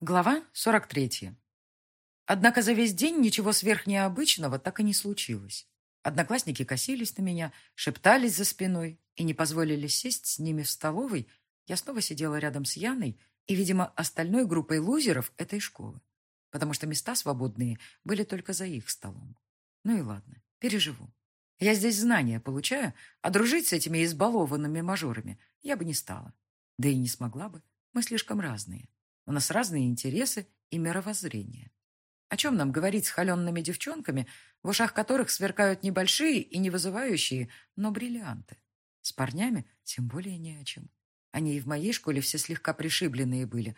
Глава 43. Однако за весь день ничего сверхнеобычного так и не случилось. Одноклассники косились на меня, шептались за спиной и не позволили сесть с ними в столовой. Я снова сидела рядом с Яной и, видимо, остальной группой лузеров этой школы, потому что места свободные были только за их столом. Ну и ладно, переживу. Я здесь знания получаю, а дружить с этими избалованными мажорами я бы не стала. Да и не смогла бы. Мы слишком разные. У нас разные интересы и мировоззрения. О чем нам говорить с холеными девчонками, в ушах которых сверкают небольшие и не вызывающие, но бриллианты? С парнями тем более не о чем. Они и в моей школе все слегка пришибленные были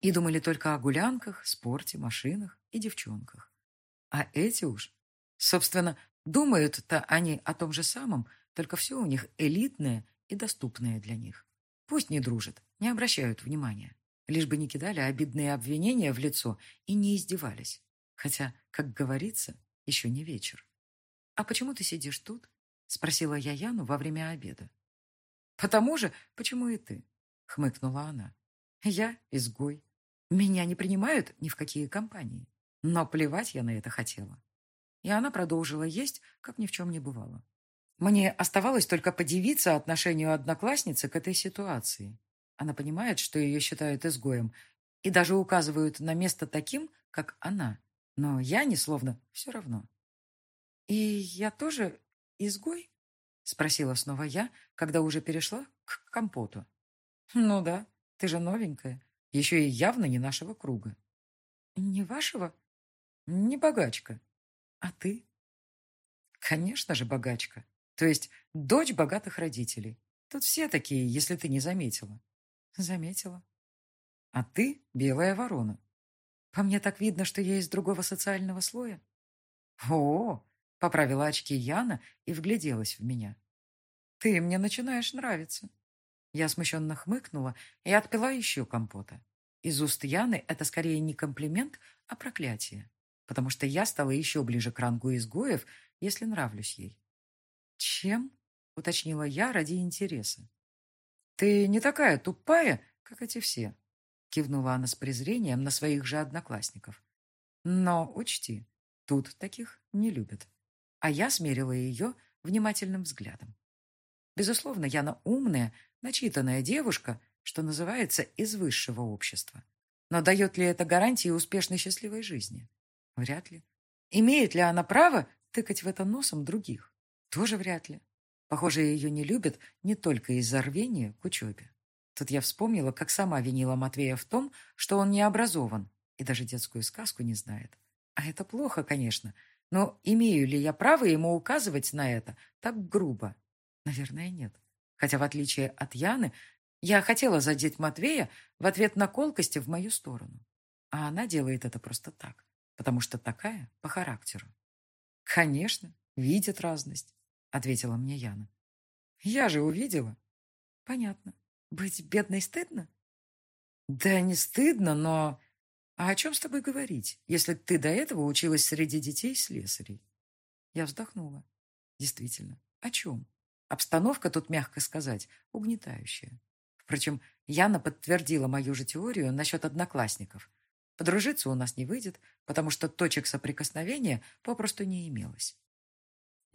и думали только о гулянках, спорте, машинах и девчонках. А эти уж... Собственно, думают-то они о том же самом, только все у них элитное и доступное для них. Пусть не дружат, не обращают внимания лишь бы не кидали обидные обвинения в лицо и не издевались. Хотя, как говорится, еще не вечер. «А почему ты сидишь тут?» — спросила я Яну во время обеда. «Потому же, почему и ты?» — хмыкнула она. «Я изгой. Меня не принимают ни в какие компании. Но плевать я на это хотела». И она продолжила есть, как ни в чем не бывало. Мне оставалось только подивиться отношению одноклассницы к этой ситуации. Она понимает, что ее считают изгоем, и даже указывают на место таким, как она. Но я не словно все равно. «И я тоже изгой?» — спросила снова я, когда уже перешла к компоту. «Ну да, ты же новенькая, еще и явно не нашего круга». «Не вашего?» «Не богачка. А ты?» «Конечно же богачка. То есть дочь богатых родителей. Тут все такие, если ты не заметила. Заметила. А ты белая ворона. По мне так видно, что я из другого социального слоя. О, поправила очки Яна и вгляделась в меня. Ты мне начинаешь нравиться. Я смущенно хмыкнула и отпила еще компота. Из уст Яны это скорее не комплимент, а проклятие, потому что я стала еще ближе к рангу изгоев, если нравлюсь ей. «Чем?» — уточнила я ради интереса. «Ты не такая тупая, как эти все», — кивнула она с презрением на своих же одноклассников. «Но учти, тут таких не любят». А я смерила ее внимательным взглядом. Безусловно, Яна умная, начитанная девушка, что называется, из высшего общества. Но дает ли это гарантии успешной счастливой жизни? Вряд ли. Имеет ли она право тыкать в это носом других? Тоже вряд ли. Похоже, ее не любят не только из-за рвения к учебе. Тут я вспомнила, как сама винила Матвея в том, что он не образован и даже детскую сказку не знает. А это плохо, конечно, но имею ли я право ему указывать на это так грубо? Наверное, нет. Хотя, в отличие от Яны, я хотела задеть Матвея в ответ на колкости в мою сторону. А она делает это просто так, потому что такая по характеру. Конечно, видит разность ответила мне Яна. Я же увидела. Понятно. Быть бедной стыдно? Да не стыдно, но... А о чем с тобой говорить, если ты до этого училась среди детей слесарей? Я вздохнула. Действительно, о чем? Обстановка тут, мягко сказать, угнетающая. Впрочем, Яна подтвердила мою же теорию насчет одноклассников. Подружиться у нас не выйдет, потому что точек соприкосновения попросту не имелось.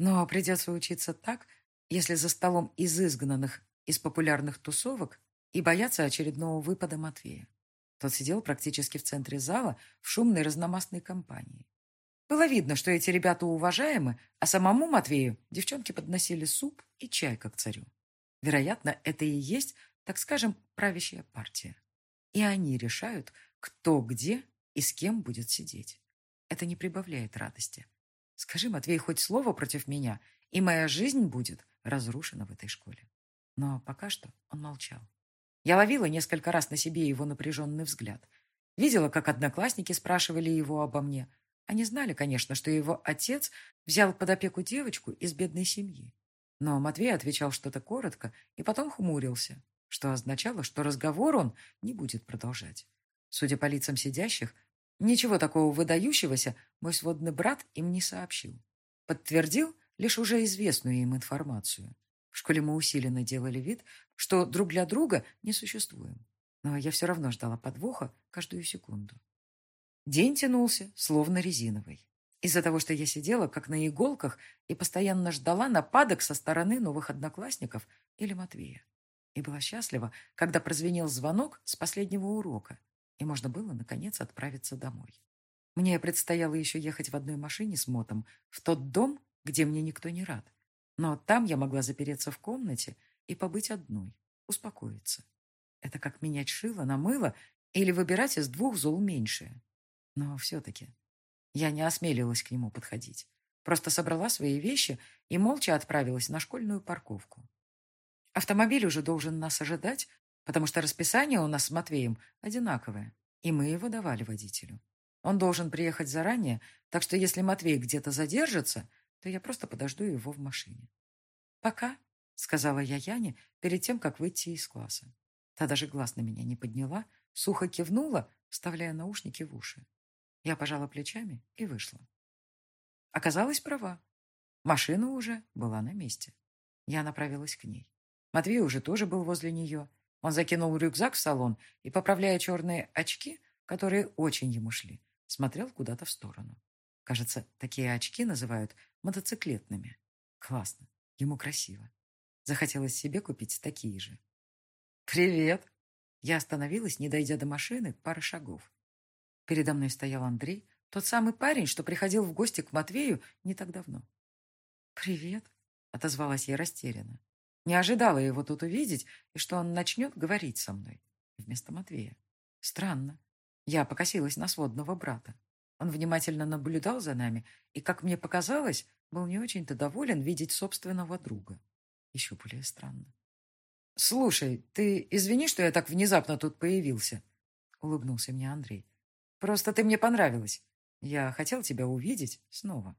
Но придется учиться так, если за столом из изгнанных из популярных тусовок и бояться очередного выпада Матвея. Тот сидел практически в центре зала в шумной разномастной компании. Было видно, что эти ребята уважаемы, а самому Матвею девчонки подносили суп и чай как царю. Вероятно, это и есть, так скажем, правящая партия. И они решают, кто где и с кем будет сидеть. Это не прибавляет радости. Скажи, Матвей, хоть слово против меня, и моя жизнь будет разрушена в этой школе. Но пока что он молчал. Я ловила несколько раз на себе его напряженный взгляд. Видела, как одноклассники спрашивали его обо мне. Они знали, конечно, что его отец взял под опеку девочку из бедной семьи. Но Матвей отвечал что-то коротко и потом хмурился, что означало, что разговор он не будет продолжать. Судя по лицам сидящих, Ничего такого выдающегося мой сводный брат им не сообщил. Подтвердил лишь уже известную им информацию. В школе мы усиленно делали вид, что друг для друга не существуем. Но я все равно ждала подвоха каждую секунду. День тянулся, словно резиновый. Из-за того, что я сидела как на иголках и постоянно ждала нападок со стороны новых одноклассников или Матвея. И была счастлива, когда прозвенел звонок с последнего урока, и можно было, наконец, отправиться домой. Мне предстояло еще ехать в одной машине с Мотом в тот дом, где мне никто не рад. Но там я могла запереться в комнате и побыть одной, успокоиться. Это как менять шило на мыло или выбирать из двух зол меньшее. Но все-таки я не осмелилась к нему подходить. Просто собрала свои вещи и молча отправилась на школьную парковку. Автомобиль уже должен нас ожидать, потому что расписание у нас с Матвеем одинаковое, и мы его давали водителю. Он должен приехать заранее, так что если Матвей где-то задержится, то я просто подожду его в машине. «Пока», — сказала я Яне перед тем, как выйти из класса. Та даже глаз на меня не подняла, сухо кивнула, вставляя наушники в уши. Я пожала плечами и вышла. Оказалась права. Машина уже была на месте. Я направилась к ней. Матвей уже тоже был возле нее. Он закинул рюкзак в салон и, поправляя черные очки, которые очень ему шли, смотрел куда-то в сторону. Кажется, такие очки называют мотоциклетными. Классно. Ему красиво. Захотелось себе купить такие же. «Привет!» Я остановилась, не дойдя до машины, пары шагов. Передо мной стоял Андрей, тот самый парень, что приходил в гости к Матвею не так давно. «Привет!» — отозвалась я растерянно. Не ожидала его тут увидеть, и что он начнет говорить со мной вместо Матвея. Странно. Я покосилась на сводного брата. Он внимательно наблюдал за нами и, как мне показалось, был не очень-то доволен видеть собственного друга. Еще более странно. «Слушай, ты извини, что я так внезапно тут появился», — улыбнулся мне Андрей. «Просто ты мне понравилась. Я хотел тебя увидеть снова».